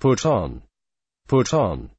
Put on. Put on.